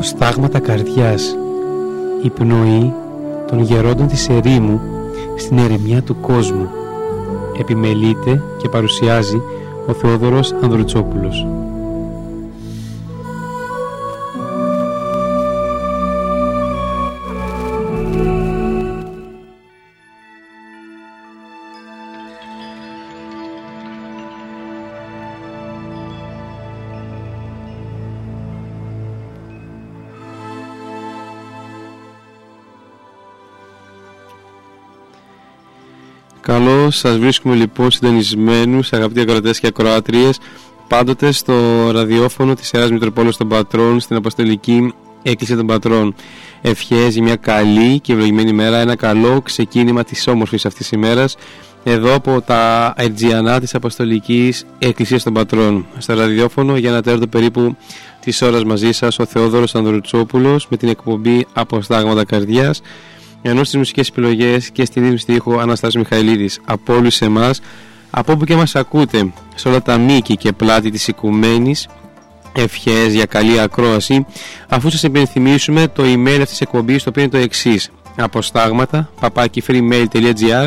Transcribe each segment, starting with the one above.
Αποστάγματα καρδιάς. Η πνοή των γερόντων της ερήμου στην ερημιά του κόσμου. Επιμελείται και παρουσιάζει ο Θεόδωρος Ανδρουτσόπουλος Καλώ σας βρίσκουμε λοιπόν συντονισμένους αγαπητοί ακροατές και ακροάτριες πάντοτε στο ραδιόφωνο της Ιεράς Μητροπόλεως των Πατρών στην Αποστολική Έκκληση των Πατρών. Ευχές για μια καλή και ευλογημένη μέρα, ένα καλό ξεκίνημα της όμορφης αυτής της ημέρας εδώ από τα Αιτζιανά της Αποστολικής Εκκλησίας των Πατρών στο ραδιόφωνο για ένα τέταρτο περίπου της ώρας μαζί σας ο Θεόδωρος Ανδρουτσόπουλος με την εκπομπή Αποστάγματα Καρδιάς ενώ στις μουσικές επιλογές και στην ίδια ήχο Αναστάσης Μιχαηλίδης. Από όλους εμάς από όπου και μας ακούτε σε όλα τα μήκη και πλάτη της οικουμένης ευχές για καλή ακρόαση αφού σας υπενθυμίσουμε το email αυτής της εκπομπής το οποίο είναι το εξής. Αποστάγματα papakifreemail.gr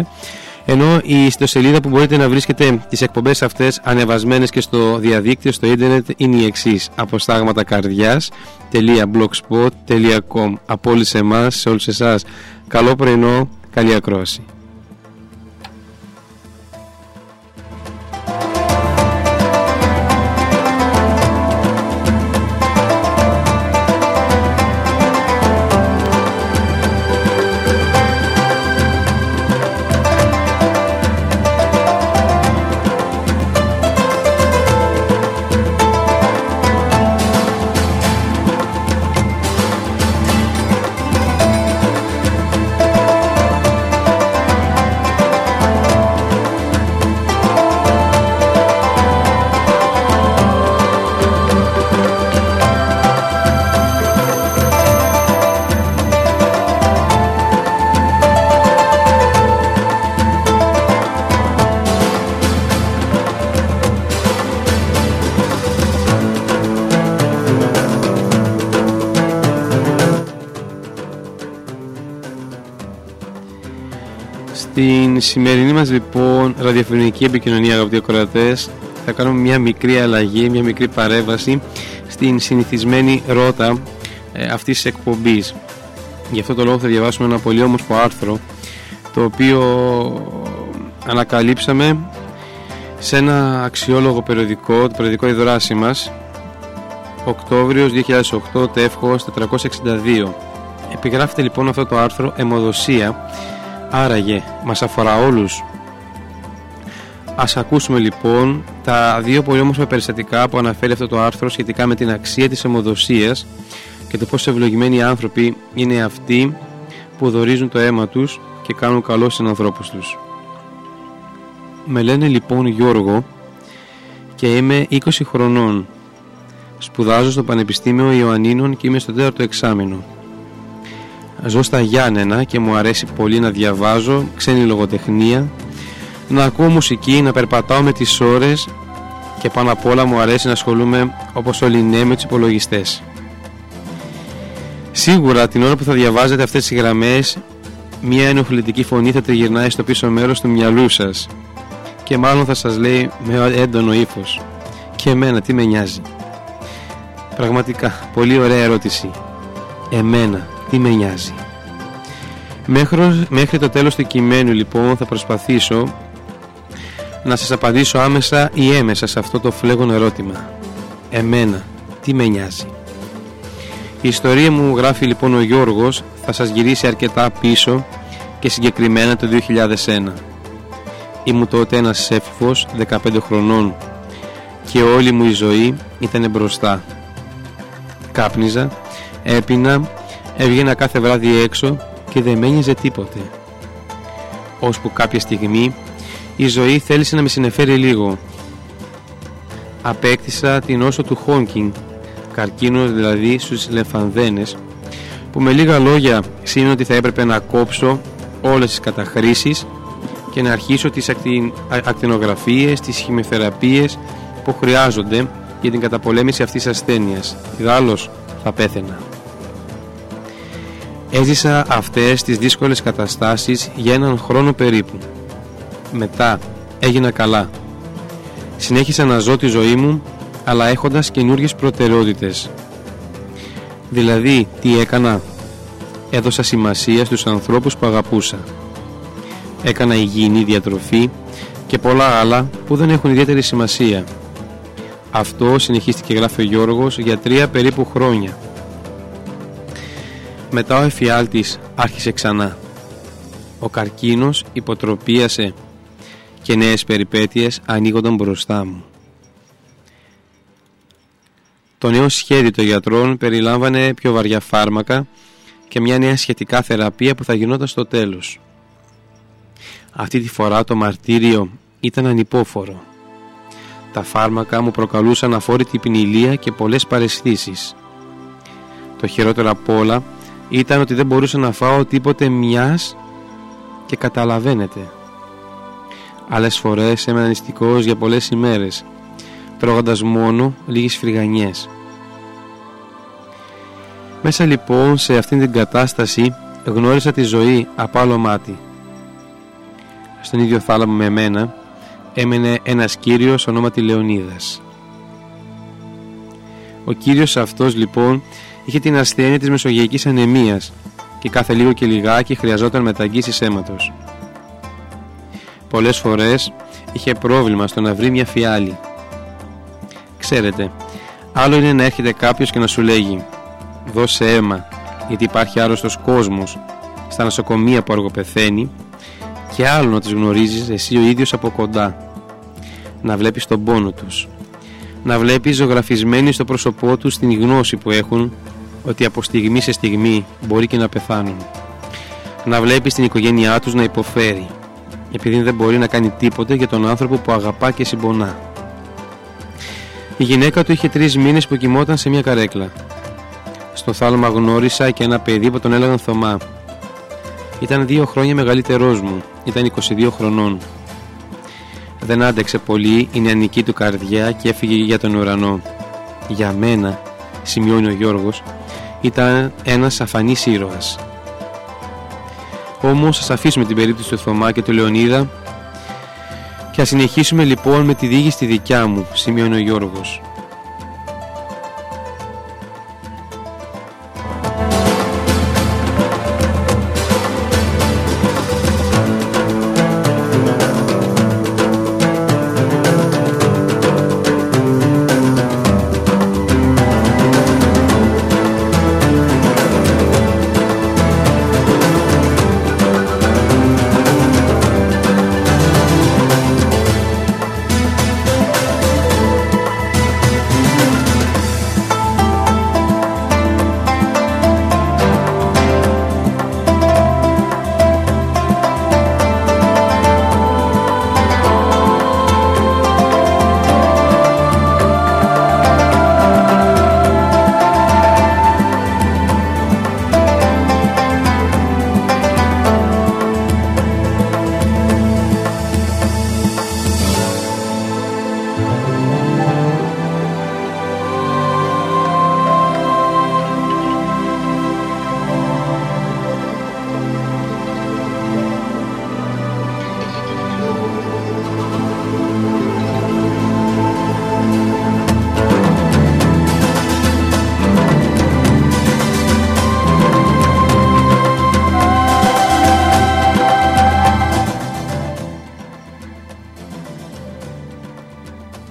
ενώ η ιστοσελίδα που μπορείτε να βρίσκετε τις εκπομπές αυτές ανεβασμένες και στο διαδίκτυο, στο ίντερνετ είναι η εξής αποστάγματακαρδιάς.blogspot.com Από όλους εμάς, σε όλους εσάς Καλό πρωινό, καλή ακρόαση. Στην σημερινή μας λοιπόν ραδιοφωνική επικοινωνία αγαπητοί ακροατές θα κάνουμε μια μικρή αλλαγή, μια μικρή παρέμβαση στην συνηθισμένη ρότα ε, αυτής της εκπομπής. Γι' αυτό το λόγο θα διαβάσουμε ένα πολύ όμορφο άρθρο το οποίο ανακαλύψαμε σε ένα αξιόλογο περιοδικό, το περιοδικό «Η δράση μας» Οκτώβριος 2008, τεύχος 462. Επιγράφεται λοιπόν αυτό το άρθρο «Εμοδοσία» Άραγε μας αφορά όλους. Ας ακούσουμε λοιπόν τα δύο πολύ όμορφα περιστατικά που αναφέρει αυτό το άρθρο σχετικά με την αξία της αιμοδοσίας και το πόσο ευλογημένοι άνθρωποι είναι αυτοί που δορίζουν το αίμα τους και κάνουν καλό στους ανθρώπους τους. Με λένε λοιπόν Γιώργο και είμαι 20 χρονών. Σπουδάζω στο Πανεπιστήμιο Ιωαννίνων και είμαι στο τέταρτο εξάμεινο. Ζω στα Γιάννενα και μου αρέσει πολύ να διαβάζω ξένη λογοτεχνία, να ακούω μουσική, να περπατάω με τις ώρες και πάνω απ' όλα μου αρέσει να ασχολούμαι όπως όλοι οι νέοι με τους υπολογιστές. Σίγουρα την ώρα που θα διαβάζετε αυτές τις γραμμές μια ενοχλητική φωνή θα τριγυρνάει στο πίσω μέρος του μυαλού σας και μάλλον θα σας λέει με έντονο ύφος και εμένα τι με νοιάζει. Πραγματικά, πολύ ωραία ερώτηση. Εμένα, τι με νοιάζει. Μέχρι, μέχρι το τέλος του κειμένου λοιπόν θα προσπαθήσω να σας απαντήσω άμεσα ή έμεσα σε αυτό το φλέγον ερώτημα. Εμένα, τι με νοιάζει. Η ιστορία μου γράφει λοιπόν ο Γιώργος θα σας γυρίσει αρκετά πίσω και συγκεκριμένα το 2001. Ήμουν τότε ένας έφηβος 15 χρονών και όλη μου η ζωή ήταν μπροστά. Κάπνιζα, έπινα Έβγαινα κάθε βράδυ έξω και δεν με ένιζε τίποτε. Ώσπου κάποια στιγμή η ζωή θέλησε να με συνεφέρει λίγο. Απέκτησα την όσο του Χόνκινγκ, καρκίνος δηλαδή στους λεφανδένες, που με λίγα λόγια σημαίνει ότι θα έπρεπε να κόψω όλες τις καταχρήσεις και να αρχίσω τις ακτινογραφίες, τις χημειοθεραπείες που χρειάζονται για την καταπολέμηση αυτής της ασθένειας. Ιδάλλως θα πέθαινα. Έζησα αυτές τις δύσκολες καταστάσεις για έναν χρόνο περίπου. Μετά έγινα καλά. Συνέχισα να ζω τη ζωή μου, αλλά έχοντας καινούριε προτεραιότητες. Δηλαδή, τι έκανα; Έδωσα σημασία στους ανθρώπους που αγαπούσα. Έκανα υγιεινή διατροφή και πολλά άλλα που δεν έχουν ιδιαίτερη σημασία. Αυτό συνεχίστηκε γράφει ο Γιώργος για τρία περίπου χρόνια. Μετά ο εφιάλτης άρχισε ξανά. Ο καρκίνος υποτροπίασε και νέες περιπέτειες ανοίγονταν μπροστά μου. Το νέο σχέδιο των γιατρών περιλάμβανε πιο βαριά φάρμακα και μια νέα σχετικά θεραπεία που θα γινόταν στο τέλος. Αυτή τη φορά το μαρτύριο ήταν ανυπόφορο. Τα φάρμακα μου προκαλούσαν αφόρητη ποινηλία και πολλές παρεσθήσεις. Το χειρότερο απ' όλα ήταν ότι δεν μπορούσα να φάω τίποτε μιας και καταλαβαίνετε. Άλλες φορές έμενα νηστικός για πολλές ημέρες, τρώγοντας μόνο λίγες φρυγανιές. Μέσα λοιπόν σε αυτήν την κατάσταση γνώρισα τη ζωή από άλλο μάτι. Στον ίδιο θάλαμο με μένα έμενε ένας κύριος ονόματι Λεωνίδας. Ο κύριος αυτός λοιπόν είχε την ασθένεια της μεσογειακής ανεμίας και κάθε λίγο και λιγάκι χρειαζόταν μεταγγίσεις αίματος. Πολλές φορές είχε πρόβλημα στο να βρει μια φιάλη. Ξέρετε, άλλο είναι να έρχεται κάποιος και να σου λέγει «Δώσε αίμα, γιατί υπάρχει άρρωστος κόσμος στα νοσοκομεία που αργοπεθαίνει» και άλλο να τις γνωρίζεις εσύ ο ίδιος από κοντά. Να βλέπεις τον πόνο τους. Να βλέπεις ζωγραφισμένοι στο πρόσωπό τους την γνώση που έχουν ότι από στιγμή σε στιγμή μπορεί και να πεθάνουν. Να βλέπεις την οικογένειά τους να υποφέρει επειδή δεν μπορεί να κάνει τίποτε για τον άνθρωπο που αγαπά και συμπονά. Η γυναίκα του είχε τρεις μήνες που κοιμόταν σε μια καρέκλα. Στο θάλαμα γνώρισα και ένα παιδί που τον έλεγαν Θωμά. Ήταν δύο χρόνια μεγαλύτερός μου, ήταν 22 χρονών. Δεν άντεξε πολύ η νεανική του καρδιά και έφυγε για τον ουρανό. Για μένα, σημειώνει ο Γιώργος, ήταν ένας αφανής ήρωας. Όμως ας αφήσουμε την περίπτωση του Θωμά και του Λεωνίδα και ας συνεχίσουμε λοιπόν με τη δίγη στη δικιά μου, σημειώνει ο Γιώργος.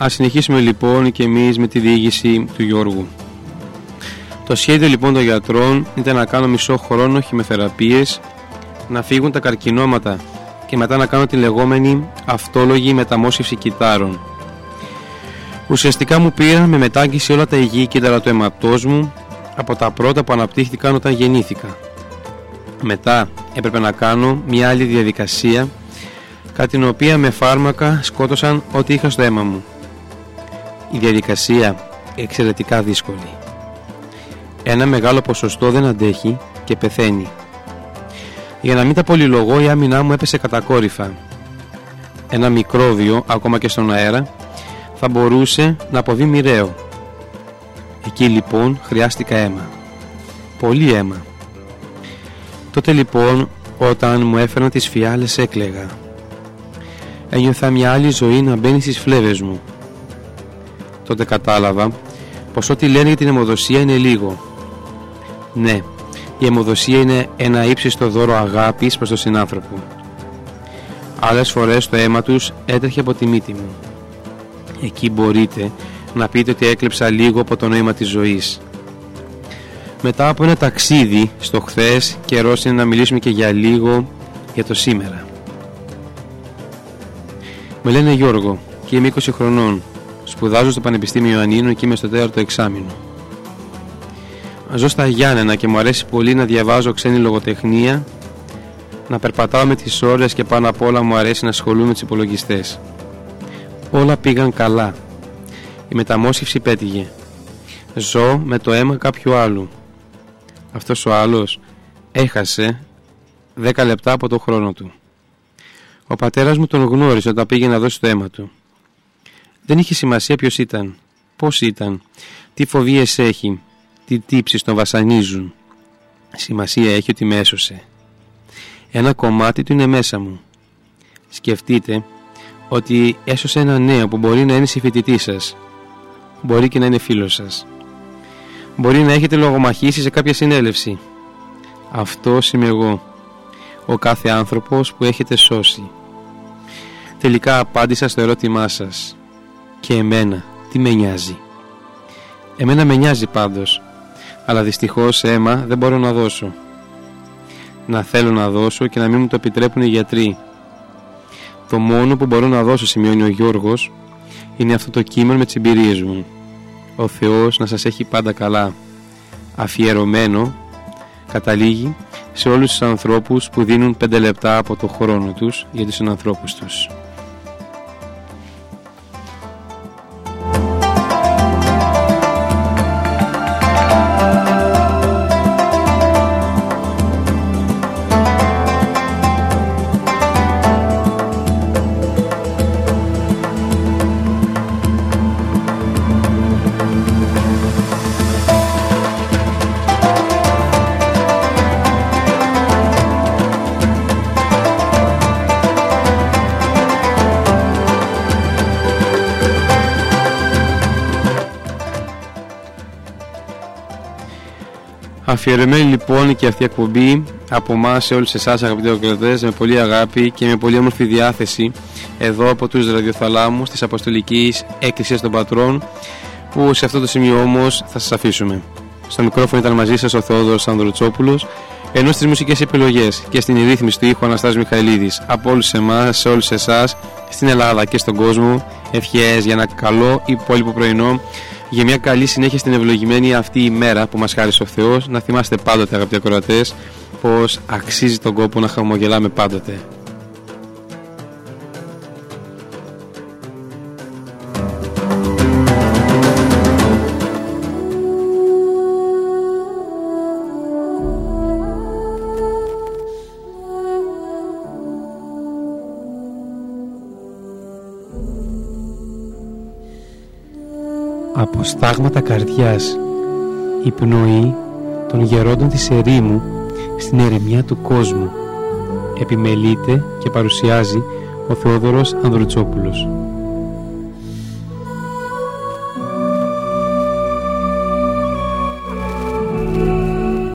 Ας συνεχίσουμε λοιπόν και εμείς με τη διήγηση του Γιώργου. Το σχέδιο λοιπόν των γιατρών ήταν να κάνω μισό χρόνο χημεθεραπείες, να φύγουν τα καρκινώματα και μετά να κάνω τη λεγόμενη αυτόλογη μεταμόσχευση κυτάρων. Ουσιαστικά μου πήραν με μετάγγιση όλα τα υγιή κύτταρα του αιματός μου από τα πρώτα που αναπτύχθηκαν όταν γεννήθηκα. Μετά έπρεπε να κάνω μια άλλη διαδικασία κατά την οποία με φάρμακα σκότωσαν ό,τι είχα στο αίμα μου η διαδικασία εξαιρετικά δύσκολη. Ένα μεγάλο ποσοστό δεν αντέχει και πεθαίνει. Για να μην τα πολυλογώ η άμυνά μου έπεσε κατακόρυφα. Ένα μικρόβιο ακόμα και στον αέρα θα μπορούσε να αποβεί μοιραίο. Εκεί λοιπόν χρειάστηκα αίμα. Πολύ αίμα. Τότε λοιπόν όταν μου έφεραν τις φιάλες έκλαιγα. Ένιωθα μια άλλη ζωή να μπαίνει στις φλέβες μου. Τότε κατάλαβα πως ό,τι λένε για την αιμοδοσία είναι λίγο. Ναι, η αιμοδοσία είναι ένα ύψιστο δώρο αγάπης προς τον συνάνθρωπο. Άλλες φορές το αίμα τους έτρεχε από τη μύτη μου. Εκεί μπορείτε να πείτε ότι έκλεψα λίγο από το νόημα της ζωής. Μετά από ένα ταξίδι στο χθες καιρός είναι να μιλήσουμε και για λίγο για το σήμερα. Με λένε Γιώργο και είμαι 20 χρονών. Σπουδάζω στο Πανεπιστήμιο Ιωαννίνου και είμαι στο τέταρτο εξάμεινο. Ζω στα Γιάννενα και μου αρέσει πολύ να διαβάζω ξένη λογοτεχνία, να περπατάω με τις ώρες και πάνω απ' όλα μου αρέσει να ασχολούμαι με τους υπολογιστές. Όλα πήγαν καλά. Η μεταμόσχευση πέτυχε. Ζω με το αίμα κάποιου άλλου. Αυτός ο άλλος έχασε 10 λεπτά από το χρόνο του. Ο πατέρας μου τον γνώρισε όταν πήγε να δώσει το αίμα του. Δεν είχε σημασία ποιος ήταν, πώς ήταν, τι φοβίες έχει, τι τύψεις τον βασανίζουν. Σημασία έχει ότι με έσωσε. Ένα κομμάτι του είναι μέσα μου. Σκεφτείτε ότι έσωσε ένα νέο που μπορεί να είναι συμφοιτητής σας. Μπορεί και να είναι φίλος σας. Μπορεί να έχετε λογομαχήσει σε κάποια συνέλευση. Αυτό είμαι εγώ. Ο κάθε άνθρωπος που έχετε σώσει. Τελικά απάντησα στο ερώτημά σας. Και εμένα, τι με νοιάζει. Εμένα με νοιάζει πάντως. Αλλά δυστυχώς αίμα δεν μπορώ να δώσω. Να θέλω να δώσω και να μην μου το επιτρέπουν οι γιατροί. Το μόνο που μπορώ να δώσω, σημειώνει ο Γιώργος, είναι αυτό το κείμενο με τις εμπειρίες μου. Ο Θεός να σας έχει πάντα καλά. Αφιερωμένο, καταλήγει, σε όλους τους ανθρώπους που δίνουν πέντε λεπτά από το χρόνο τους για τους ανθρώπους τους. Αφιερωμένη λοιπόν και αυτή η εκπομπή από εμάς σε όλους εσάς, αγαπητοί ακροατές, με πολύ αγάπη και με πολύ όμορφη διάθεση εδώ από τους ραδιοθαλάμου της Αποστολικής Έκκληση των Πατρών, που σε αυτό το σημείο όμως θα σας αφήσουμε. Στο μικρόφωνο ήταν μαζί σας ο Θεόδωρος Ανδρουτσόπουλος, ενώ στις μουσικές επιλογές και στην ρύθμιση του ήχου Αναστάζ Μιχαηλίδης. Από όλους εμάς, σε όλους εσάς, στην Ελλάδα και στον κόσμο, ευχές για ένα καλό υπόλοιπο πρωινό για μια καλή συνέχεια στην ευλογημένη αυτή η μέρα που μας χάρισε ο Θεός να θυμάστε πάντοτε αγαπητοί ακροατές πως αξίζει τον κόπο να χαμογελάμε πάντοτε από στάγματα καρδιάς. Η πνοή των γερόντων της ερήμου στην ερημιά του κόσμου. Επιμελείται και παρουσιάζει ο Θεόδωρος Ανδρουτσόπουλος